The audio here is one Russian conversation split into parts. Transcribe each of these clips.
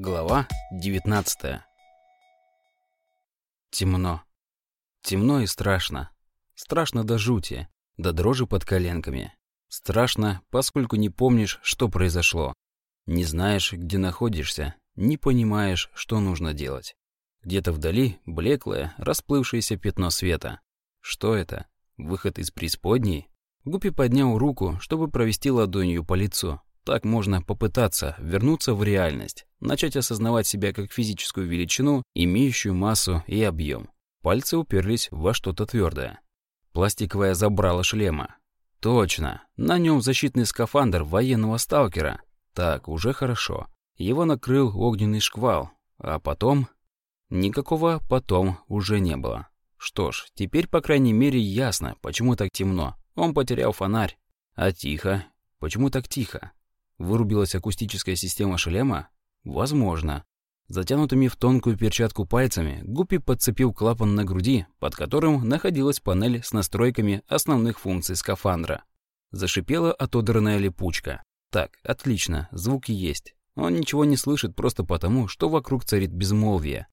Глава 19 Темно. Темно и страшно. Страшно до жути, до дрожи под коленками. Страшно, поскольку не помнишь, что произошло. Не знаешь, где находишься, не понимаешь, что нужно делать. Где-то вдали блеклое, расплывшееся пятно света. Что это? Выход из преисподней? Гуппи поднял руку, чтобы провести ладонью по лицу. Так можно попытаться вернуться в реальность, начать осознавать себя как физическую величину, имеющую массу и объем. Пальцы уперлись во что-то твердое. Пластиковое забрало шлема. Точно, на нем защитный скафандр военного сталкера. Так, уже хорошо. Его накрыл огненный шквал, а потом... Никакого «потом» уже не было. Что ж, теперь, по крайней мере, ясно, почему так темно. Он потерял фонарь. А тихо? Почему так тихо? Вырубилась акустическая система шлема? Возможно. Затянутыми в тонкую перчатку пальцами Гуппи подцепил клапан на груди, под которым находилась панель с настройками основных функций скафандра. Зашипела отодранная липучка. Так, отлично, звуки есть. Он ничего не слышит просто потому, что вокруг царит безмолвие.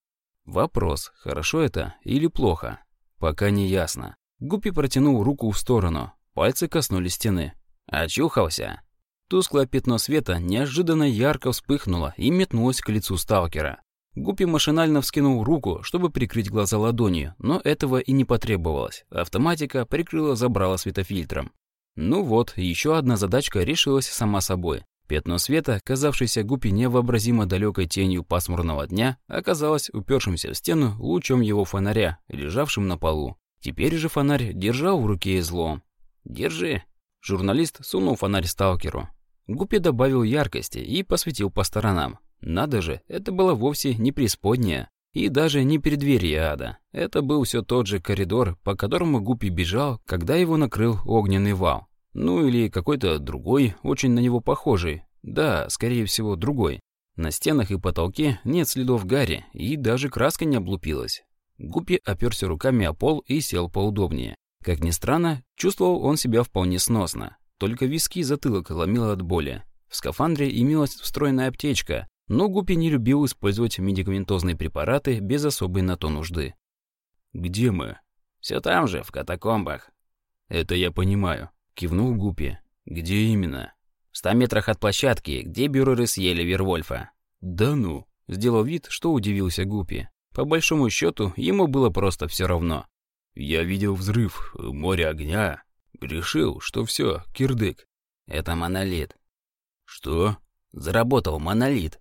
Вопрос, хорошо это или плохо? Пока не ясно. Гуппи протянул руку в сторону. Пальцы коснулись стены. «Очухался?» Тусклое пятно света неожиданно ярко вспыхнуло и метнулось к лицу сталкера. Гуппи машинально вскинул руку, чтобы прикрыть глаза ладонью, но этого и не потребовалось. Автоматика прикрыла забрала светофильтром. Ну вот, еще одна задачка решилась сама собой. Пятно света, казавшееся Гуппи невообразимо далекой тенью пасмурного дня, оказалось упершимся в стену лучом его фонаря, лежавшим на полу. Теперь же фонарь держал в руке излом. «Держи». Журналист сунул фонарь сталкеру. Гуппи добавил яркости и посветил по сторонам. Надо же, это было вовсе не преисподняя и даже не преддверие ада. Это был все тот же коридор, по которому Гуппи бежал, когда его накрыл огненный вал. Ну или какой-то другой, очень на него похожий. Да, скорее всего, другой. На стенах и потолке нет следов гари, и даже краска не облупилась. Гуппи оперся руками о пол и сел поудобнее. Как ни странно, чувствовал он себя вполне сносно. Только виски и затылок ломило от боли. В скафандре имелась встроенная аптечка, но Гуппи не любил использовать медикаментозные препараты без особой на то нужды. «Где мы?» «Все там же, в катакомбах». «Это я понимаю», — кивнул Гуппи. «Где именно?» «В ста метрах от площадки, где бюреры съели Вервольфа». «Да ну», — сделал вид, что удивился Гуппи. По большому счету, ему было просто все равно. «Я видел взрыв, море огня, Решил, что все, кирдык. Это монолит. Что? Заработал монолит.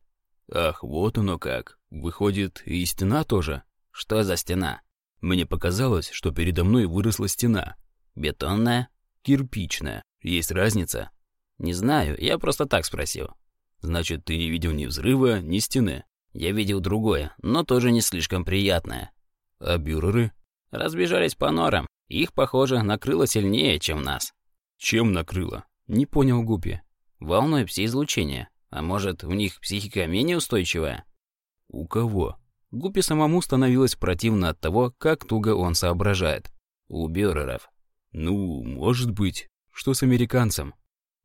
Ах, вот оно как. Выходит, и стена тоже? Что за стена? Мне показалось, что передо мной выросла стена. Бетонная? Кирпичная. Есть разница? Не знаю, я просто так спросил. Значит, ты не видел ни взрыва, ни стены. Я видел другое, но тоже не слишком приятное. А бюреры? Разбежались по норам. Их, похоже, накрыло сильнее, чем нас. Чем накрыло? Не понял Гупи. Волной пси-излучения. А может, у них психика менее устойчивая? У кого? Гупи самому становилось противно от того, как туго он соображает. У Бюреров. Ну, может быть. Что с американцем?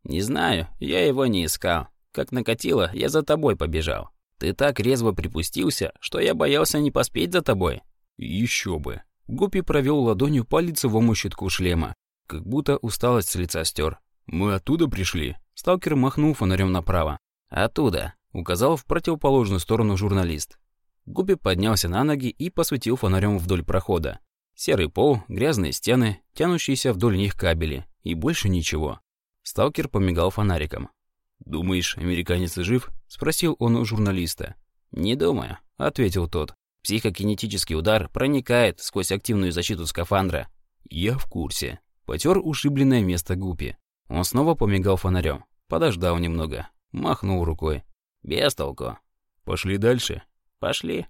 Не знаю, я его не искал. Как накатило, я за тобой побежал. Ты так резво припустился, что я боялся не поспеть за тобой. Еще бы. Гуппи провел ладонью по лицевому щитку шлема, как будто усталость с лица стер. «Мы оттуда пришли?» Сталкер махнул фонарем направо. «Оттуда», — указал в противоположную сторону журналист. Гуппи поднялся на ноги и посветил фонарем вдоль прохода. Серый пол, грязные стены, тянущиеся вдоль них кабели. И больше ничего. Сталкер помигал фонариком. «Думаешь, американец жив?» — спросил он у журналиста. «Не думаю», — ответил тот. Психокинетический удар проникает сквозь активную защиту скафандра. Я в курсе. Потер ушибленное место Гупи. Он снова помигал фонарем. Подождал немного. Махнул рукой. Без толку. Пошли дальше. Пошли.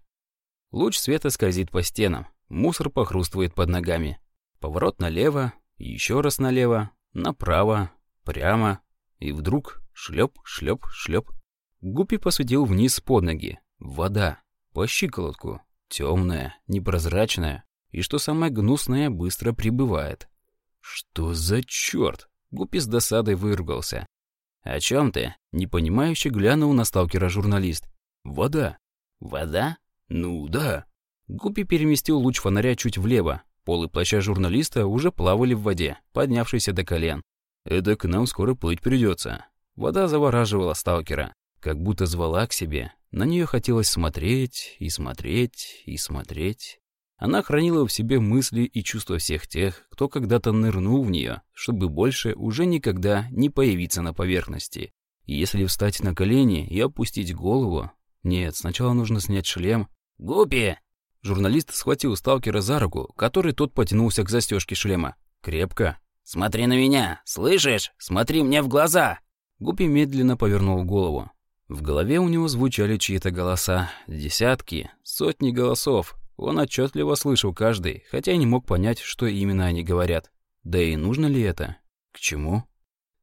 Луч света скользит по стенам. Мусор похрустывает под ногами. Поворот налево, еще раз налево, направо, прямо. И вдруг шлеп, шлеп, шлеп. Гуппи посветил вниз под ноги. Вода по щиколотку, темная, непрозрачная, и, что самое гнусное, быстро прибывает. «Что за черт?» — Гуппи с досадой выругался. «О чем ты?» — непонимающе глянул на сталкера журналист. Вода. Вода? Ну да. Гуппи переместил луч фонаря чуть влево. Полы плаща журналиста уже плавали в воде, поднявшейся до колен. Это к нам скоро плыть придется. Вода завораживала сталкера, как будто звала к себе. На нее хотелось смотреть и смотреть и смотреть. Она хранила в себе мысли и чувства всех тех, кто когда-то нырнул в нее, чтобы больше уже никогда не появиться на поверхности. И если встать на колени и опустить голову... Нет, сначала нужно снять шлем. «Гупи!» Журналист схватил сталкера за руку, который тот потянулся к застежке шлема. Крепко. «Смотри на меня! Слышишь? Смотри мне в глаза!» Гупи медленно повернул голову. В голове у него звучали чьи-то голоса. Десятки, сотни голосов. Он отчетливо слышал каждый, хотя не мог понять, что именно они говорят. Да и нужно ли это? К чему?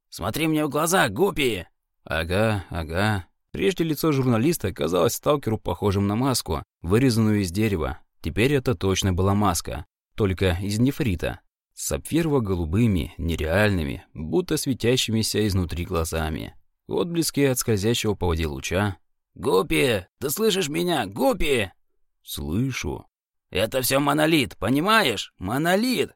«Смотри мне в глаза, Гупи!» Ага, ага. Прежде лицо журналиста казалось сталкеру похожим на маску, вырезанную из дерева. Теперь это точно была маска, только из нефрита. С сапфирово-голубыми, нереальными, будто светящимися изнутри глазами. Отблески от скользящего по воде луча. «Гупи! Ты слышишь меня? Гупи!» «Слышу». «Это все монолит, понимаешь? Монолит!»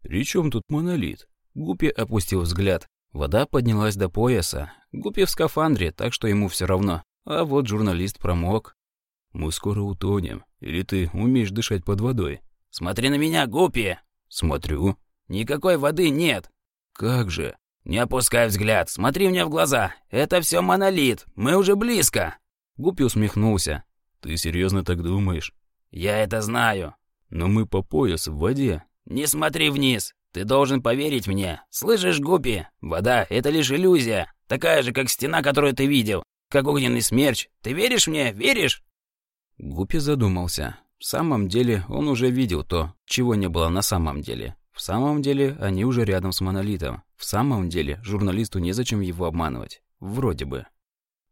«При чем тут монолит?» Гупи опустил взгляд. Вода поднялась до пояса. Гупи в скафандре, так что ему все равно. А вот журналист промок. «Мы скоро утонем. Или ты умеешь дышать под водой?» «Смотри на меня, Гупи!» «Смотрю». «Никакой воды нет». «Как же?» «Не опускай взгляд, смотри мне в глаза. Это все монолит, мы уже близко». Гуппи усмехнулся. «Ты серьезно так думаешь?» «Я это знаю». «Но мы по пояс в воде». «Не смотри вниз. Ты должен поверить мне. Слышишь, Гуппи? Вода — это лишь иллюзия. Такая же, как стена, которую ты видел. Как огненный смерч. Ты веришь мне? Веришь?» Гуппи задумался. В самом деле он уже видел то, чего не было на самом деле. В самом деле, они уже рядом с монолитом. В самом деле, журналисту незачем его обманывать. Вроде бы.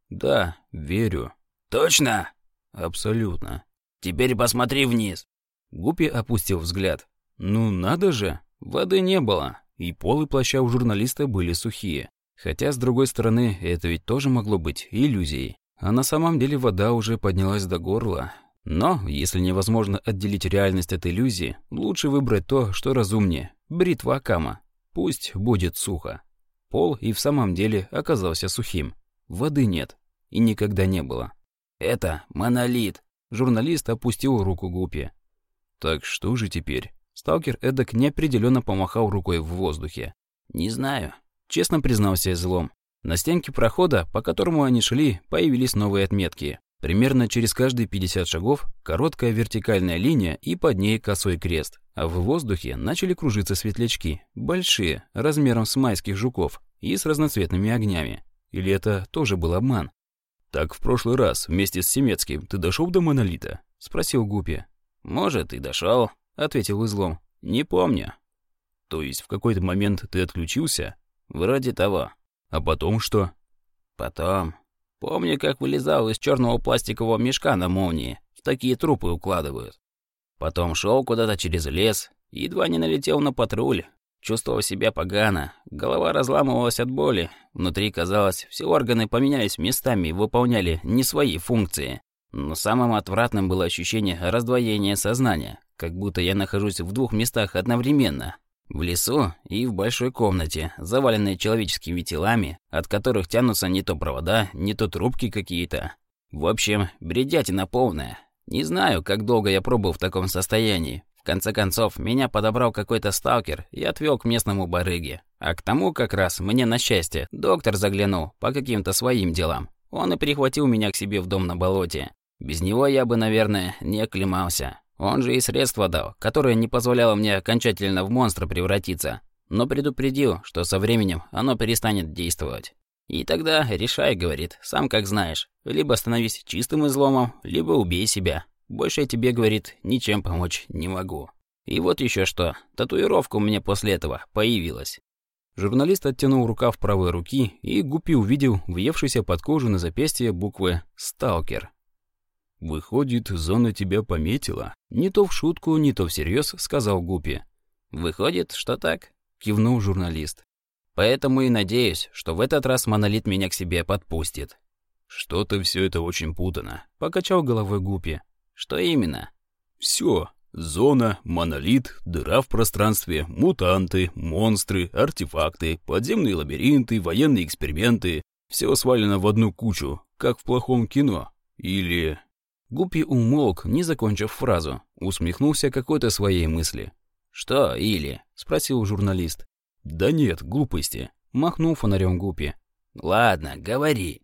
Да, верю. Точно? Абсолютно. Теперь посмотри вниз. Гупи опустил взгляд. Ну, надо же. Воды не было. И полы плаща у журналиста были сухие. Хотя, с другой стороны, это ведь тоже могло быть иллюзией. А на самом деле вода уже поднялась до горла, но, если невозможно отделить реальность от иллюзии, лучше выбрать то, что разумнее. Бритва Акама. Пусть будет сухо. Пол и в самом деле оказался сухим. Воды нет. И никогда не было. «Это монолит!» Журналист опустил руку Гупи. «Так что же теперь?» Сталкер эдак неопределенно помахал рукой в воздухе. «Не знаю», — честно признался излом. На стенке прохода, по которому они шли, появились новые отметки. Примерно через каждые 50 шагов короткая вертикальная линия и под ней косой крест. А в воздухе начали кружиться светлячки, большие, размером с майских жуков и с разноцветными огнями. Или это тоже был обман? «Так в прошлый раз вместе с Семецким ты дошел до монолита?» — спросил Гупи. «Может, и дошел, ответил Излом. «Не помню». «То есть в какой-то момент ты отключился?» «Вроде того». «А потом что?» «Потом...» Помню, как вылезал из черного пластикового мешка на молнии. В такие трупы укладывают. Потом шел куда-то через лес, едва не налетел на патруль. Чувствовал себя погано, голова разламывалась от боли. Внутри, казалось, все органы поменялись местами и выполняли не свои функции. Но самым отвратным было ощущение раздвоения сознания, как будто я нахожусь в двух местах одновременно. В лесу и в большой комнате, заваленной человеческими телами, от которых тянутся не то провода, не то трубки какие-то. В общем, бредятина полная. Не знаю, как долго я пробыл в таком состоянии. В конце концов, меня подобрал какой-то сталкер и отвел к местному барыге. А к тому как раз, мне на счастье, доктор заглянул по каким-то своим делам. Он и перехватил меня к себе в дом на болоте. Без него я бы, наверное, не оклемался. Он же и средство дал, которое не позволяло мне окончательно в монстра превратиться, но предупредил, что со временем оно перестанет действовать. И тогда решай, говорит, сам как знаешь. Либо становись чистым изломом, либо убей себя. Больше я тебе, говорит, ничем помочь не могу. И вот еще что, татуировка у меня после этого появилась. Журналист оттянул рукав правой руки, и Гупи увидел въевшийся под кожу на запястье буквы «Сталкер». «Выходит, зона тебя пометила?» Не то в шутку, не то всерьез, сказал Гупи. «Выходит, что так?» Кивнул журналист. «Поэтому и надеюсь, что в этот раз монолит меня к себе подпустит». Что-то все это очень путано. Покачал головой Гупи. Что именно? Все. Зона, монолит, дыра в пространстве, мутанты, монстры, артефакты, подземные лабиринты, военные эксперименты. Все свалено в одну кучу, как в плохом кино. Или... Гуппи умолк, не закончив фразу. Усмехнулся какой-то своей мысли. «Что «или»?» — спросил журналист. «Да нет, глупости», — махнул фонарем Гуппи. «Ладно, говори».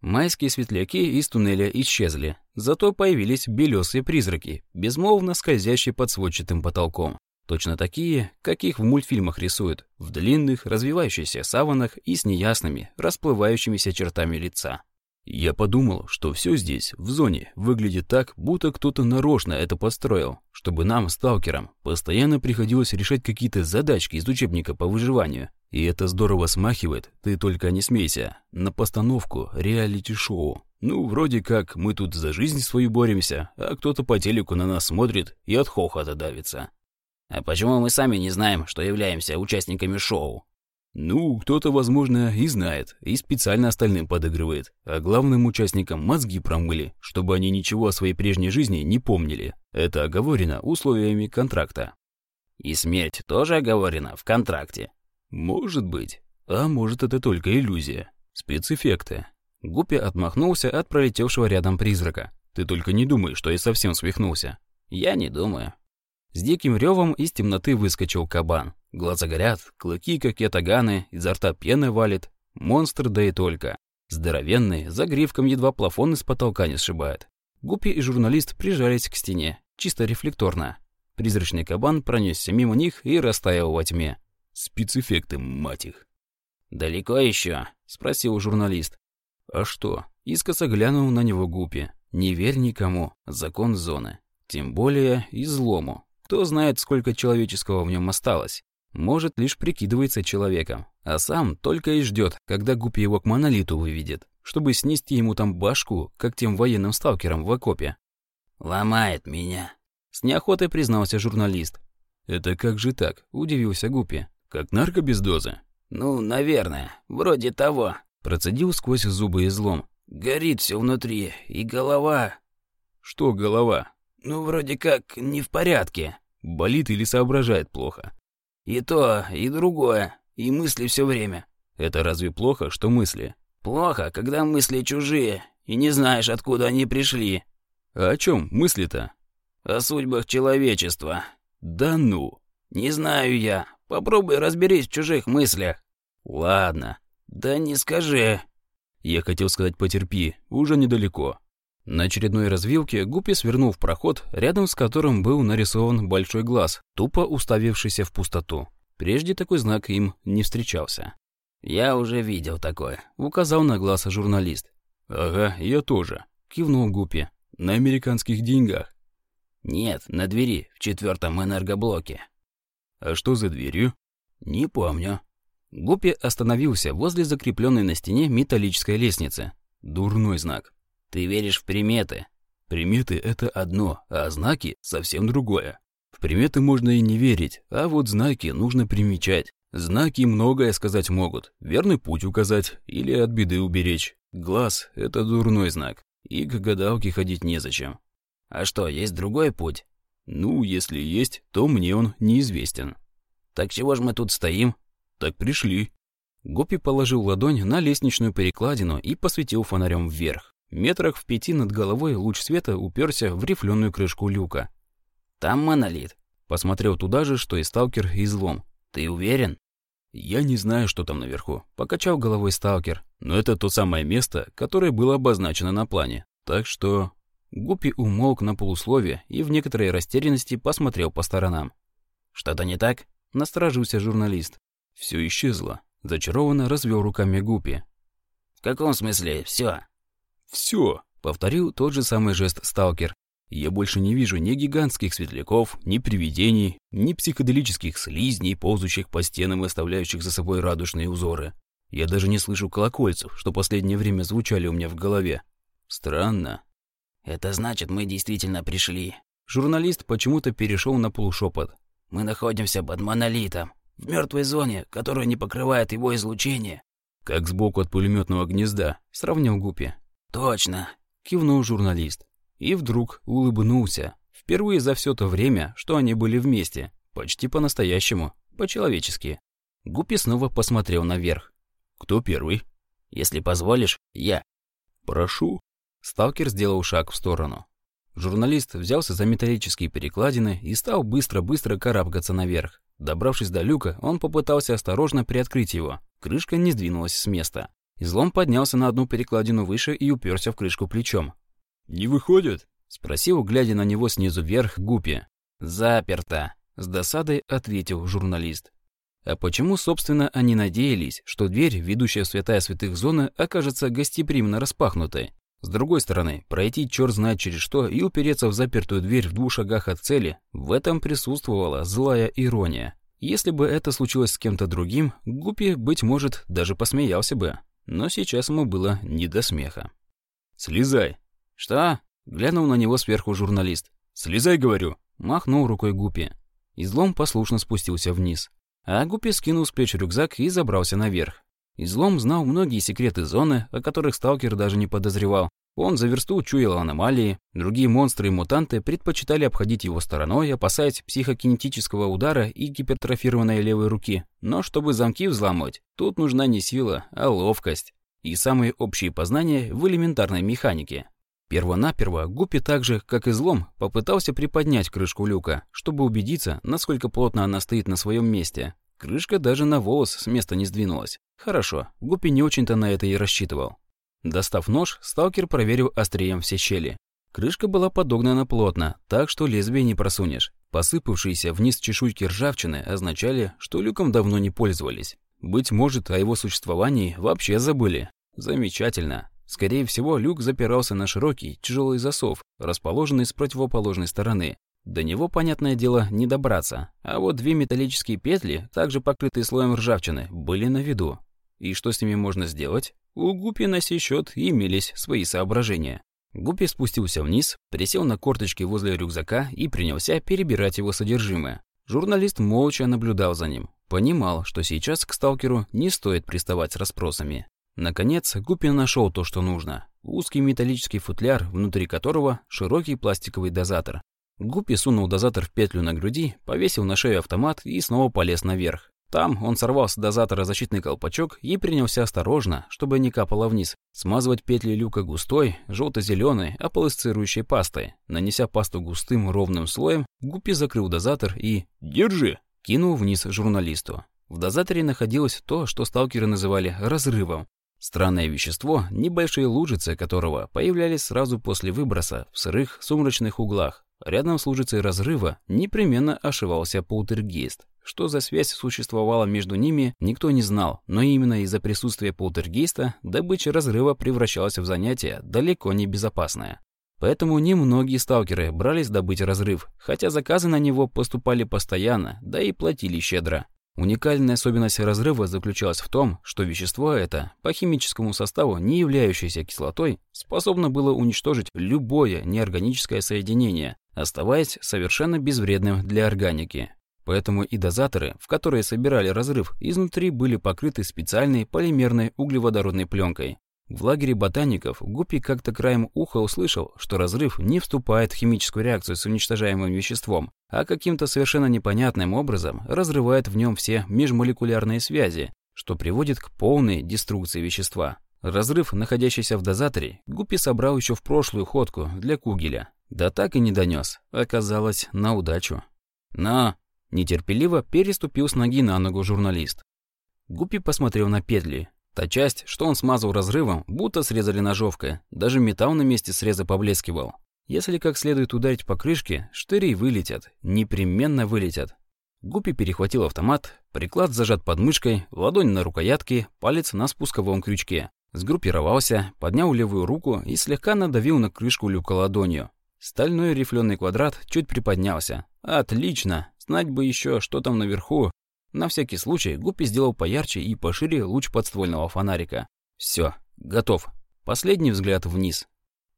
Майские светляки из туннеля исчезли, зато появились белесые призраки, безмолвно скользящие под сводчатым потолком. Точно такие, каких в мультфильмах рисуют, в длинных, развивающихся саванах и с неясными, расплывающимися чертами лица. Я подумал, что все здесь, в зоне, выглядит так, будто кто-то нарочно это построил, чтобы нам, сталкерам, постоянно приходилось решать какие-то задачки из учебника по выживанию. И это здорово смахивает, ты только не смейся, на постановку реалити-шоу. Ну, вроде как мы тут за жизнь свою боремся, а кто-то по телеку на нас смотрит и от хохота давится. А почему мы сами не знаем, что являемся участниками шоу? Ну, кто-то, возможно, и знает, и специально остальным подыгрывает, а главным участникам мозги промыли, чтобы они ничего о своей прежней жизни не помнили. Это оговорено условиями контракта. И смерть тоже оговорена в контракте? Может быть. А может, это только иллюзия. Спецэффекты. Гуппи отмахнулся от пролетевшего рядом призрака. Ты только не думай, что я совсем свихнулся. Я не думаю. С диким ревом из темноты выскочил кабан. Глаза горят, клыки, как ятаганы, изо рта пены валит. Монстр, да и только. Здоровенный, за гривком едва плафон из потолка не сшибает. Гуппи и журналист прижались к стене, чисто рефлекторно. Призрачный кабан пронесся мимо них и растаял во тьме. Спецэффекты, мать их. «Далеко еще?» — спросил журналист. «А что?» — искоса глянул на него Гуппи. «Не верь никому. Закон зоны. Тем более излому. Кто знает, сколько человеческого в нем осталось. Может, лишь прикидывается человеком, а сам только и ждет, когда Гуппи его к монолиту выведет, чтобы снести ему там башку, как тем военным сталкерам в окопе. «Ломает меня», — с неохотой признался журналист. «Это как же так?» — удивился Гуппи. «Как нарко без дозы?» «Ну, наверное, вроде того», — процедил сквозь зубы излом. «Горит все внутри, и голова...» «Что голова?» Ну, вроде как, не в порядке. Болит или соображает плохо? И то, и другое. И мысли все время. Это разве плохо, что мысли? Плохо, когда мысли чужие, и не знаешь, откуда они пришли. А о чем мысли-то? О судьбах человечества. Да ну. Не знаю я. Попробуй разберись в чужих мыслях. Ладно. Да не скажи. Я хотел сказать потерпи, уже недалеко. На очередной развилке Гуппи свернул в проход, рядом с которым был нарисован большой глаз, тупо уставившийся в пустоту. Прежде такой знак им не встречался. «Я уже видел такое», — указал на глаз журналист. «Ага, я тоже», — кивнул Гуппи. «На американских деньгах». «Нет, на двери, в четвертом энергоблоке». «А что за дверью?» «Не помню». Гуппи остановился возле закрепленной на стене металлической лестницы. Дурной знак. Ты веришь в приметы? Приметы — это одно, а знаки — совсем другое. В приметы можно и не верить, а вот знаки нужно примечать. Знаки многое сказать могут, верный путь указать или от беды уберечь. Глаз — это дурной знак, и к гадалке ходить незачем. А что, есть другой путь? Ну, если есть, то мне он неизвестен. Так чего ж мы тут стоим? Так пришли. Гопи положил ладонь на лестничную перекладину и посветил фонарем вверх. Метрах в пяти над головой луч света уперся в рифленую крышку люка. «Там монолит». Посмотрел туда же, что и сталкер, и злом. «Ты уверен?» «Я не знаю, что там наверху», — покачал головой сталкер. «Но это то самое место, которое было обозначено на плане. Так что...» Гуппи умолк на полуслове и в некоторой растерянности посмотрел по сторонам. «Что-то не так?» — насторожился журналист. Все исчезло. Зачарованно развел руками Гуппи. «В каком смысле все? «Все», — повторил тот же самый жест сталкер. «Я больше не вижу ни гигантских светляков, ни привидений, ни психоделических слизней, ползущих по стенам и оставляющих за собой радужные узоры. Я даже не слышу колокольцев, что последнее время звучали у меня в голове. Странно». «Это значит, мы действительно пришли». Журналист почему-то перешел на полушепот. «Мы находимся под монолитом, в мертвой зоне, которая не покрывает его излучение». «Как сбоку от пулеметного гнезда», — сравнил Гупи. «Точно!» — кивнул журналист. И вдруг улыбнулся. Впервые за все то время, что они были вместе. Почти по-настоящему, по-человечески. Гуппи снова посмотрел наверх. «Кто первый?» «Если позволишь, я». «Прошу». Сталкер сделал шаг в сторону. Журналист взялся за металлические перекладины и стал быстро-быстро карабкаться наверх. Добравшись до люка, он попытался осторожно приоткрыть его. Крышка не сдвинулась с места. Излом поднялся на одну перекладину выше и уперся в крышку плечом. «Не выходит?» — спросил, глядя на него снизу вверх, Гупи. «Заперто», — с досадой ответил журналист. А почему, собственно, они надеялись, что дверь, ведущая в святая святых зоны, окажется гостеприимно распахнутой? С другой стороны, пройти черт знает через что и упереться в запертую дверь в двух шагах от цели, в этом присутствовала злая ирония. Если бы это случилось с кем-то другим, Гуппи, быть может, даже посмеялся бы. Но сейчас ему было не до смеха. «Слезай!» «Что?» — глянул на него сверху журналист. «Слезай, говорю!» — махнул рукой Гуппи. Излом послушно спустился вниз. А Гуппи скинул с плеч рюкзак и забрался наверх. Излом знал многие секреты зоны, о которых сталкер даже не подозревал. Он за версту чуял аномалии, другие монстры и мутанты предпочитали обходить его стороной, опасаясь психокинетического удара и гипертрофированной левой руки. Но чтобы замки взламывать, тут нужна не сила, а ловкость. И самые общие познания в элементарной механике. Первонаперво Гуппи так же, как и злом, попытался приподнять крышку люка, чтобы убедиться, насколько плотно она стоит на своем месте. Крышка даже на волос с места не сдвинулась. Хорошо, Гуппи не очень-то на это и рассчитывал. Достав нож, сталкер проверил острием все щели. Крышка была подогнана плотно, так что лезвие не просунешь. Посыпавшиеся вниз чешуйки ржавчины означали, что люком давно не пользовались. Быть может, о его существовании вообще забыли. Замечательно. Скорее всего, люк запирался на широкий, тяжелый засов, расположенный с противоположной стороны. До него, понятное дело, не добраться. А вот две металлические петли, также покрытые слоем ржавчины, были на виду. И что с ними можно сделать? У Гупи на сей счет имелись свои соображения. Гупи спустился вниз, присел на корточки возле рюкзака и принялся перебирать его содержимое. Журналист молча наблюдал за ним. Понимал, что сейчас к сталкеру не стоит приставать с расспросами. Наконец, Гупи нашел то, что нужно. Узкий металлический футляр, внутри которого широкий пластиковый дозатор. Гупи сунул дозатор в петлю на груди, повесил на шею автомат и снова полез наверх. Там он сорвал с дозатора защитный колпачок и принялся осторожно, чтобы не капало вниз, смазывать петли люка густой, желто-зеленой, аполисцирующей пастой. Нанеся пасту густым ровным слоем, Гуппи закрыл дозатор и «Держи!» кинул вниз журналисту. В дозаторе находилось то, что сталкеры называли «разрывом». Странное вещество, небольшие лужицы которого появлялись сразу после выброса в сырых сумрачных углах. Рядом с лужицей разрыва непременно ошивался полтергейст. Что за связь существовала между ними, никто не знал, но именно из-за присутствия полтергейста добыча разрыва превращалась в занятие далеко не безопасное. Поэтому немногие сталкеры брались добыть разрыв, хотя заказы на него поступали постоянно, да и платили щедро. Уникальная особенность разрыва заключалась в том, что вещество это, по химическому составу не являющееся кислотой, способно было уничтожить любое неорганическое соединение, оставаясь совершенно безвредным для органики. Поэтому и дозаторы, в которые собирали разрыв, изнутри были покрыты специальной полимерной углеводородной пленкой. В лагере ботаников Гуппи как-то краем уха услышал, что разрыв не вступает в химическую реакцию с уничтожаемым веществом, а каким-то совершенно непонятным образом разрывает в нем все межмолекулярные связи, что приводит к полной деструкции вещества. Разрыв, находящийся в дозаторе, Гуппи собрал еще в прошлую ходку для Кугеля. Да так и не донес. Оказалось, на удачу. «Но!» Нетерпеливо переступил с ноги на ногу журналист. Гуппи посмотрел на петли. Та часть, что он смазал разрывом, будто срезали ножовкой. Даже металл на месте среза поблескивал. Если как следует ударить по крышке, штыри вылетят. Непременно вылетят. Гуппи перехватил автомат, приклад зажат под мышкой, ладонь на рукоятке, палец на спусковом крючке. Сгруппировался, поднял левую руку и слегка надавил на крышку люка ладонью. Стальной рифленый квадрат чуть приподнялся. Отлично! Знать бы еще, что там наверху. На всякий случай Гуппи сделал поярче и пошире луч подствольного фонарика. Все, готов. Последний взгляд вниз.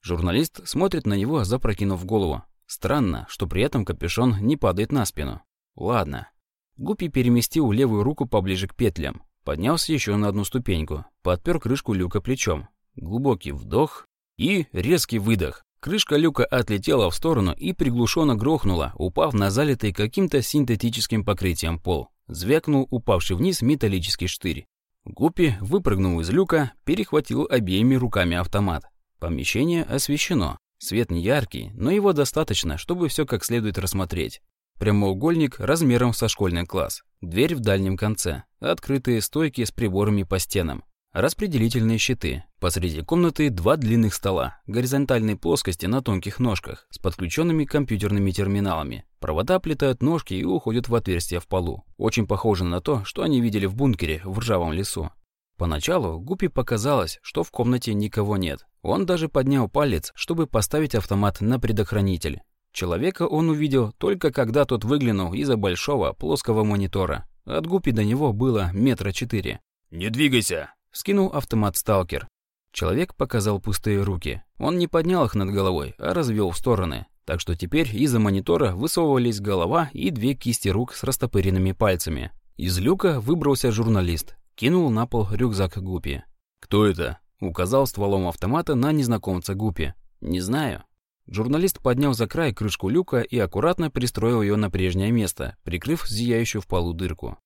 Журналист смотрит на него, запрокинув голову. Странно, что при этом капюшон не падает на спину. Ладно. Гуппи переместил левую руку поближе к петлям. Поднялся еще на одну ступеньку. Подпер крышку люка плечом. Глубокий вдох, И резкий выдох. Крышка люка отлетела в сторону и приглушенно грохнула, упав на залитый каким-то синтетическим покрытием пол. Звякнул упавший вниз металлический штырь. Гуппи выпрыгнул из люка, перехватил обеими руками автомат. Помещение освещено. Свет не яркий, но его достаточно, чтобы все как следует рассмотреть. Прямоугольник размером со школьный класс. Дверь в дальнем конце. Открытые стойки с приборами по стенам. Распределительные щиты. Посреди комнаты два длинных стола, горизонтальной плоскости на тонких ножках, с подключенными компьютерными терминалами. Провода оплетают ножки и уходят в отверстия в полу. Очень похоже на то, что они видели в бункере в ржавом лесу. Поначалу Гупи показалось, что в комнате никого нет. Он даже поднял палец, чтобы поставить автомат на предохранитель. Человека он увидел только когда тот выглянул из-за большого плоского монитора. От Гупи до него было метра четыре. «Не двигайся!» — скинул автомат сталкер. Человек показал пустые руки. Он не поднял их над головой, а развел в стороны. Так что теперь из-за монитора высовывались голова и две кисти рук с растопыренными пальцами. Из люка выбрался журналист. Кинул на пол рюкзак Гупи. «Кто это?» — указал стволом автомата на незнакомца Гупи. «Не знаю». Журналист поднял за край крышку люка и аккуратно пристроил ее на прежнее место, прикрыв зияющую в полу дырку.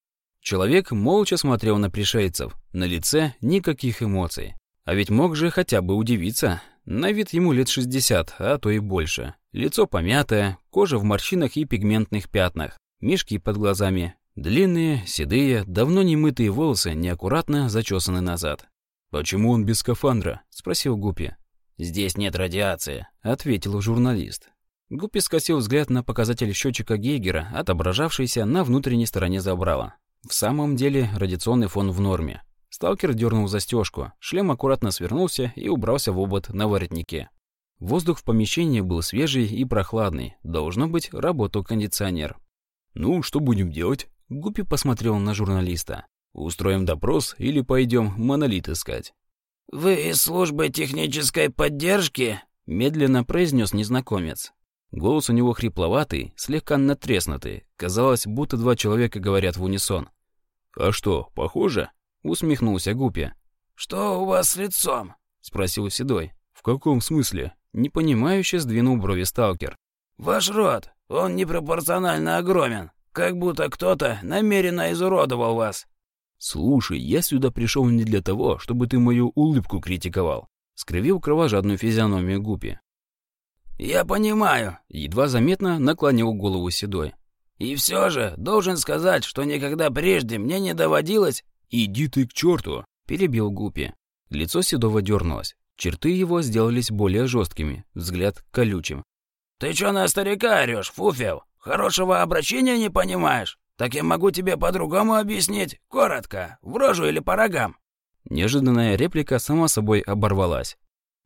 Человек молча смотрел на пришельцев, на лице никаких эмоций. А ведь мог же хотя бы удивиться. На вид ему лет 60, а то и больше. Лицо помятое, кожа в морщинах и пигментных пятнах, мешки под глазами, Длинные, седые, давно не мытые волосы неаккуратно зачесаны назад. «Почему он без скафандра?» – спросил Гуппи. «Здесь нет радиации», – ответил журналист. Гуппи скосил взгляд на показатель счетчика Гейгера, отображавшийся на внутренней стороне забрала. В самом деле радиационный фон в норме. Сталкер дернул застежку, шлем аккуратно свернулся и убрался в обод на воротнике. Воздух в помещении был свежий и прохладный. Должно быть, работал кондиционер. «Ну, что будем делать?» Гуппи посмотрел на журналиста. «Устроим допрос или пойдем монолит искать?» «Вы из службы технической поддержки?» Медленно произнес незнакомец. Голос у него хрипловатый, слегка натреснутый. Казалось, будто два человека говорят в унисон. «А что, похоже?» Усмехнулся Гуппи. «Что у вас с лицом?» Спросил Седой. «В каком смысле?» Непонимающе сдвинул брови сталкер. «Ваш рот, он непропорционально огромен. Как будто кто-то намеренно изуродовал вас. Слушай, я сюда пришел не для того, чтобы ты мою улыбку критиковал. Скривил кровожадную физиономию Гупи. Я понимаю. Едва заметно наклонил голову Седой. И все же, должен сказать, что никогда прежде мне не доводилось... Иди ты к черту! Перебил Гупи. Лицо Седова дернулось. Черты его сделались более жесткими, взгляд колючим. «Ты чё на старика орёшь, Фуфел? Хорошего обращения не понимаешь? Так я могу тебе по-другому объяснить. Коротко, в рожу или по рогам». Неожиданная реплика сама собой оборвалась.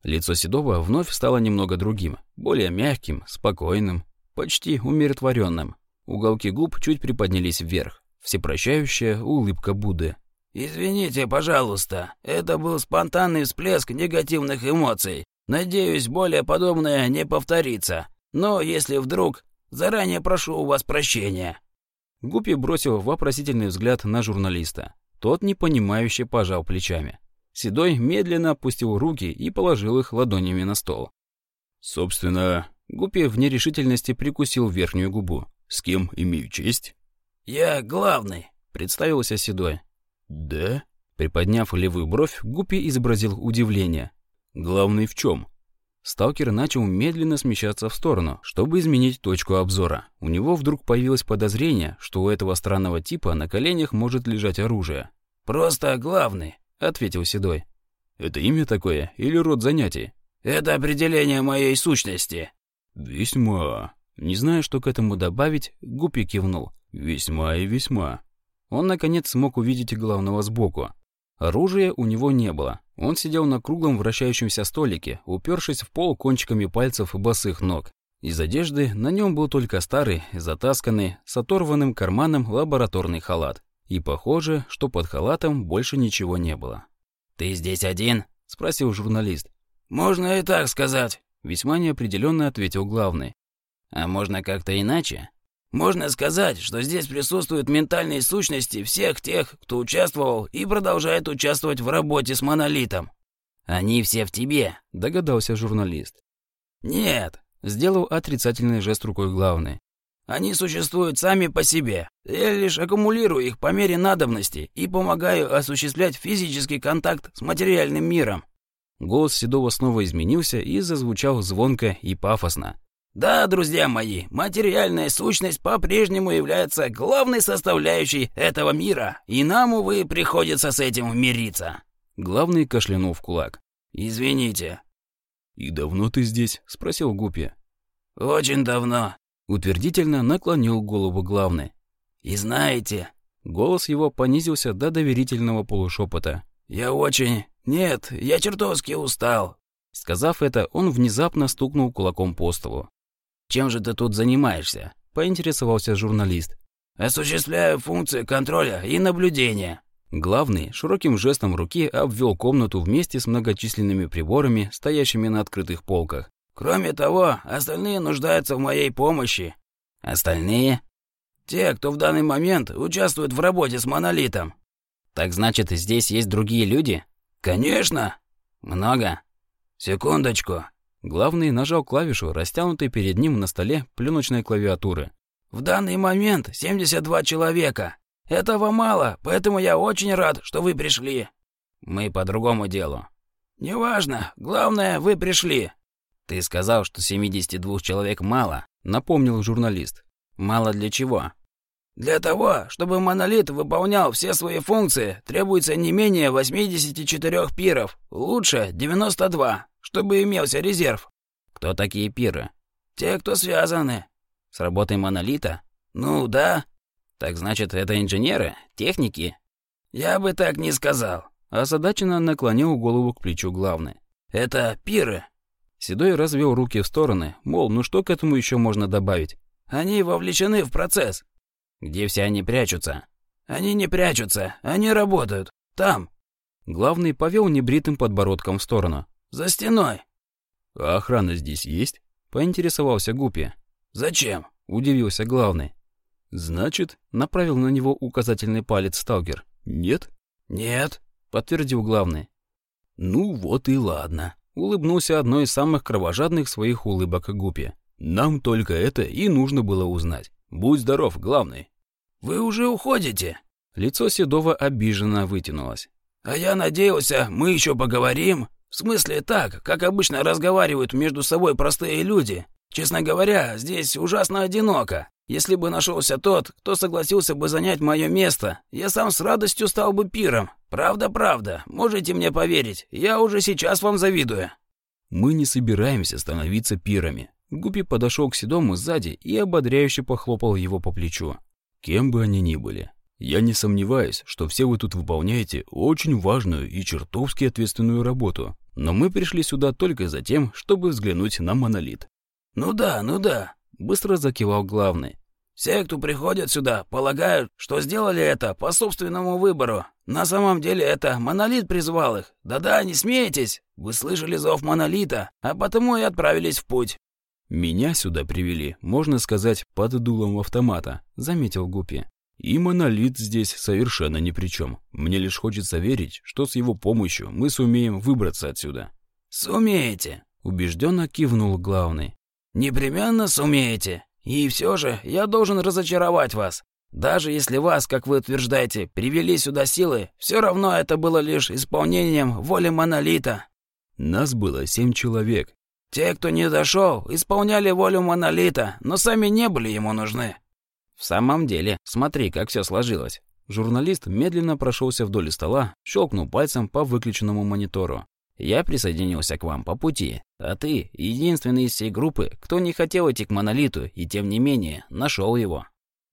Лицо Седова вновь стало немного другим, более мягким, спокойным, почти умиротворенным. Уголки губ чуть приподнялись вверх. Всепрощающая улыбка Будды. «Извините, пожалуйста, это был спонтанный всплеск негативных эмоций. Надеюсь, более подобное не повторится. Но если вдруг Заранее прошу у вас прощения». Гуппи бросил вопросительный взгляд на журналиста. Тот непонимающе пожал плечами. Седой медленно опустил руки и положил их ладонями на стол. «Собственно...» Гуппи в нерешительности прикусил верхнюю губу. «С кем имею честь?» «Я главный», — представился Седой. «Да?» Приподняв левую бровь, Гуппи изобразил удивление. «Главный в чем? Сталкер начал медленно смещаться в сторону, чтобы изменить точку обзора. У него вдруг появилось подозрение, что у этого странного типа на коленях может лежать оружие. «Просто главный», — ответил Седой. «Это имя такое или род занятий?» «Это определение моей сущности». «Весьма». Не зная, что к этому добавить, Гуппи кивнул. «Весьма и весьма». Он, наконец, смог увидеть главного сбоку. Оружия у него не было. Он сидел на круглом вращающемся столике, упершись в пол кончиками пальцев босых ног. Из одежды на нем был только старый, затасканный, с оторванным карманом лабораторный халат. И похоже, что под халатом больше ничего не было. «Ты здесь один?» – спросил журналист. «Можно и так сказать», – весьма неопределенно ответил главный. «А можно как-то иначе?» Можно сказать, что здесь присутствуют ментальные сущности всех тех, кто участвовал и продолжает участвовать в работе с монолитом. Они все в тебе, догадался журналист. Нет, сделал отрицательный жест рукой главный. Они существуют сами по себе. Я лишь аккумулирую их по мере надобности и помогаю осуществлять физический контакт с материальным миром. Голос Седова снова изменился и зазвучал звонко и пафосно. Да, друзья мои, материальная сущность по-прежнему является главной составляющей этого мира, и нам, увы, приходится с этим мириться. Главный кашлянул в кулак. «Извините». «И давно ты здесь?» — спросил Гупи. «Очень давно». Утвердительно наклонил голову главный. «И знаете...» Голос его понизился до доверительного полушепота. «Я очень... Нет, я чертовски устал». Сказав это, он внезапно стукнул кулаком по столу. «Чем же ты тут занимаешься?» — поинтересовался журналист. «Осуществляю функции контроля и наблюдения». Главный широким жестом руки обвел комнату вместе с многочисленными приборами, стоящими на открытых полках. «Кроме того, остальные нуждаются в моей помощи». «Остальные?» «Те, кто в данный момент участвует в работе с монолитом». «Так значит, здесь есть другие люди?» «Конечно». «Много?» «Секундочку». Главный нажал клавишу, растянутой перед ним на столе пленочной клавиатуры. «В данный момент 72 человека. Этого мало, поэтому я очень рад, что вы пришли. Мы по другому делу. Неважно, главное, вы пришли. Ты сказал, что 72 человек мало, напомнил журналист. Мало для чего? Для того, чтобы монолит выполнял все свои функции, требуется не менее 84 пиров, лучше 92, чтобы имелся резерв. Кто такие пиры? Те, кто связаны. С работой монолита? Ну да. Так значит, это инженеры? Техники? Я бы так не сказал. Озадаченно наклонил голову к плечу главный. Это пиры. Седой развел руки в стороны, мол, ну что к этому еще можно добавить? Они вовлечены в процесс. Где все они прячутся? Они не прячутся, они работают. Там. Главный повел небритым подбородком в сторону. За стеной. А охрана здесь есть? Поинтересовался Гупи. Зачем? Удивился главный. «Значит», — направил на него указательный палец сталкер. «Нет?» «Нет», — подтвердил главный. «Ну вот и ладно», — улыбнулся одной из самых кровожадных своих улыбок Гупи. «Нам только это и нужно было узнать. Будь здоров, главный». «Вы уже уходите?» Лицо Седова обиженно вытянулось. «А я надеялся, мы еще поговорим. В смысле так, как обычно разговаривают между собой простые люди. Честно говоря, здесь ужасно одиноко. Если бы нашелся тот, кто согласился бы занять мое место, я сам с радостью стал бы пиром. Правда-правда, можете мне поверить, я уже сейчас вам завидую». «Мы не собираемся становиться пирами». Гупи подошел к Седому сзади и ободряюще похлопал его по плечу. «Кем бы они ни были, я не сомневаюсь, что все вы тут выполняете очень важную и чертовски ответственную работу. Но мы пришли сюда только за тем, чтобы взглянуть на монолит. «Ну да, ну да», — быстро закивал главный. «Все, кто приходят сюда, полагают, что сделали это по собственному выбору. На самом деле это монолит призвал их. Да-да, не смейтесь. Вы слышали зов монолита, а потому и отправились в путь». «Меня сюда привели, можно сказать, под дулом автомата», — заметил Гупи. «И монолит здесь совершенно ни при чем. Мне лишь хочется верить, что с его помощью мы сумеем выбраться отсюда». «Сумеете», — убежденно кивнул главный. Непременно сумеете. И все же я должен разочаровать вас. Даже если вас, как вы утверждаете, привели сюда силы, все равно это было лишь исполнением воли Монолита. Нас было семь человек. Те, кто не дошел, исполняли волю Монолита, но сами не были ему нужны. В самом деле, смотри, как все сложилось. Журналист медленно прошелся вдоль стола, щелкнул пальцем по выключенному монитору. Я присоединился к вам по пути, а ты — единственный из всей группы, кто не хотел идти к Монолиту и, тем не менее, нашел его».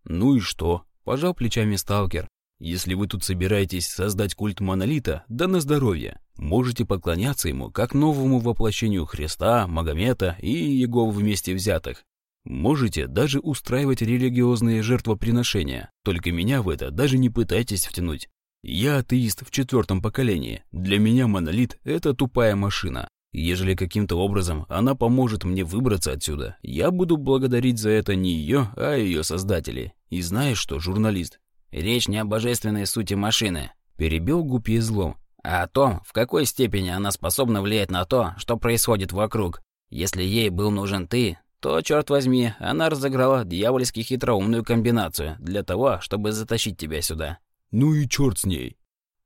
«Ну и что?» — пожал плечами сталкер. «Если вы тут собираетесь создать культ Монолита, да на здоровье, можете поклоняться ему как новому воплощению Христа, Магомета и Его вместе взятых. Можете даже устраивать религиозные жертвоприношения, только меня в это даже не пытайтесь втянуть. Я атеист в четвертом поколении. Для меня монолит — это тупая машина. Ежели каким-то образом она поможет мне выбраться отсюда, я буду благодарить за это не ее, а ее создателей. И знаешь что, журналист? Речь не о божественной сути машины. Перебил Гупи злом. а о том, в какой степени она способна влиять на то, что происходит вокруг. Если ей был нужен ты, то, черт возьми, она разыграла дьявольски хитроумную комбинацию для того, чтобы затащить тебя сюда. Ну и черт с ней.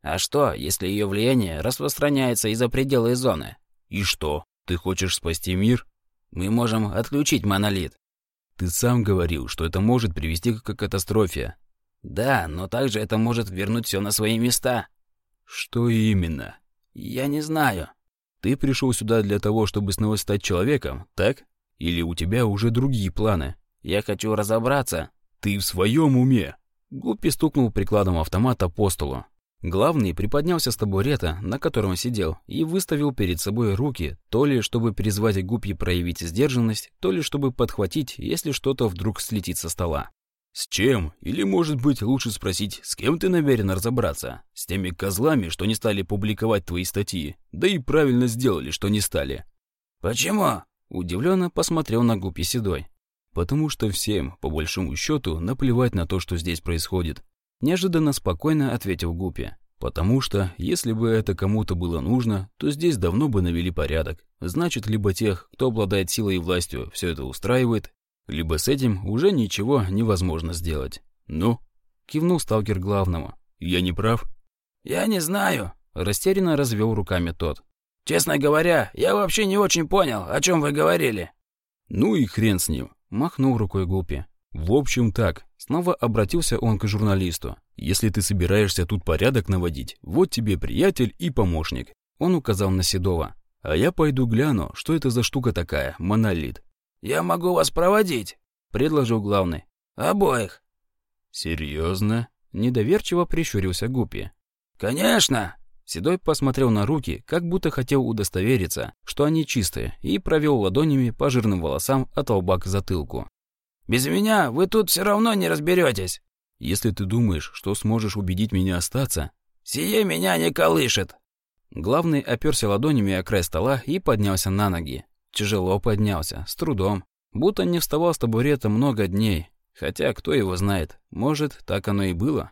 А что, если ее влияние распространяется и за пределы зоны? И что, ты хочешь спасти мир? Мы можем отключить монолит. Ты сам говорил, что это может привести к катастрофе. Да, но также это может вернуть все на свои места. Что именно? Я не знаю. Ты пришел сюда для того, чтобы снова стать человеком, так? Или у тебя уже другие планы? Я хочу разобраться. Ты в своем уме? Гуппи стукнул прикладом автомата по столу. Главный приподнялся с табурета, на котором сидел, и выставил перед собой руки, то ли чтобы призвать Гуппи проявить сдержанность, то ли чтобы подхватить, если что-то вдруг слетит со стола. «С чем? Или, может быть, лучше спросить, с кем ты намерен разобраться? С теми козлами, что не стали публиковать твои статьи? Да и правильно сделали, что не стали». «Почему?» Удивленно посмотрел на Гуппи Седой. «Потому что всем, по большому счету, наплевать на то, что здесь происходит». Неожиданно спокойно ответил Гуппи. «Потому что, если бы это кому-то было нужно, то здесь давно бы навели порядок. Значит, либо тех, кто обладает силой и властью, все это устраивает, либо с этим уже ничего невозможно сделать. Ну?» Кивнул сталкер главному. «Я не прав?» «Я не знаю», – растерянно развел руками тот. Честно говоря, я вообще не очень понял, о чем вы говорили. Ну и хрен с ним, махнул рукой Гуппи. В общем так, снова обратился он к журналисту. Если ты собираешься тут порядок наводить, вот тебе приятель и помощник. Он указал на Седова. А я пойду гляну, что это за штука такая, монолит. Я могу вас проводить, предложил главный. Обоих. Серьезно? Недоверчиво прищурился Гуппи. Конечно, Седой посмотрел на руки, как будто хотел удостовериться, что они чистые, и провел ладонями по жирным волосам от лба к затылку. «Без меня вы тут все равно не разберетесь. Если ты думаешь, что сможешь убедить меня остаться...» «Сие меня не колышет!» Главный оперся ладонями о край стола и поднялся на ноги. Тяжело поднялся, с трудом. Будто не вставал с табурета много дней. Хотя, кто его знает, может, так оно и было.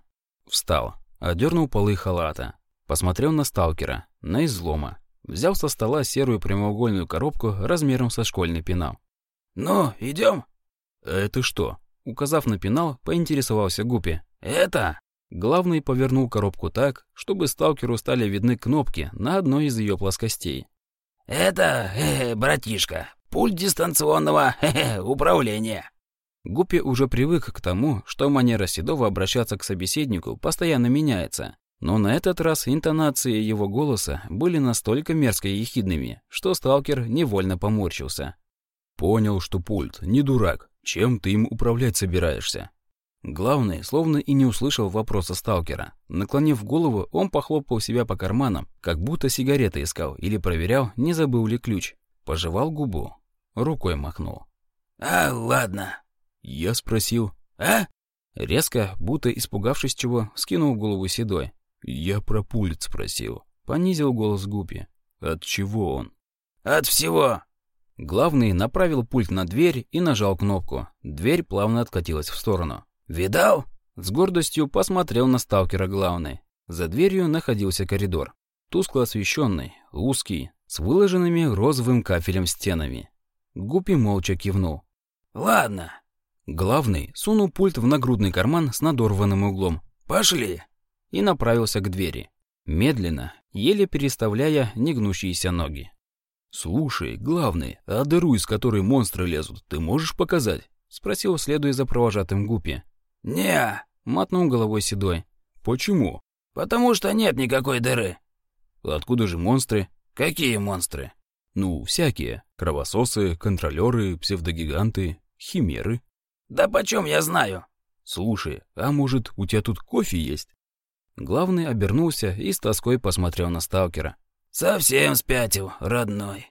Встал, одернул полы халата, Посмотрел на сталкера, на излома. Взял со стола серую прямоугольную коробку размером со школьный пенал. «Ну, идем. «Это что?» Указав на пенал, поинтересовался Гупи. «Это?» Главный повернул коробку так, чтобы сталкеру стали видны кнопки на одной из ее плоскостей. «Это, э, братишка, пульт дистанционного э, управления». Гуппи уже привык к тому, что манера Седова обращаться к собеседнику постоянно меняется. Но на этот раз интонации его голоса были настолько мерзко ехидными, что сталкер невольно поморщился. «Понял, что пульт, не дурак. Чем ты им управлять собираешься?» Главный, словно и не услышал вопроса сталкера. Наклонив голову, он похлопал себя по карманам, как будто сигареты искал или проверял, не забыл ли ключ. Пожевал губу. Рукой махнул. «А, ладно». Я спросил. «А?» Резко, будто испугавшись чего, скинул голову седой. «Я про пульт спросил», — понизил голос Гупи. «От чего он?» «От всего». Главный направил пульт на дверь и нажал кнопку. Дверь плавно откатилась в сторону. «Видал?» С гордостью посмотрел на сталкера главный. За дверью находился коридор. Тускло освещенный, узкий, с выложенными розовым кафелем стенами. Гупи молча кивнул. «Ладно». Главный сунул пульт в нагрудный карман с надорванным углом. «Пошли» и направился к двери, медленно, еле переставляя негнущиеся ноги. «Слушай, главный, а дыру, из которой монстры лезут, ты можешь показать?» — спросил, следуя за провожатым Гупи. «Не», — мотнул головой Седой. «Почему?» «Потому что нет никакой дыры». «Откуда же монстры?» «Какие монстры?» «Ну, всякие. Кровососы, контролеры, псевдогиганты, химеры». «Да почем я знаю?» «Слушай, а может, у тебя тут кофе есть?» Главный обернулся и с тоской посмотрел на сталкера. «Совсем спятил, родной».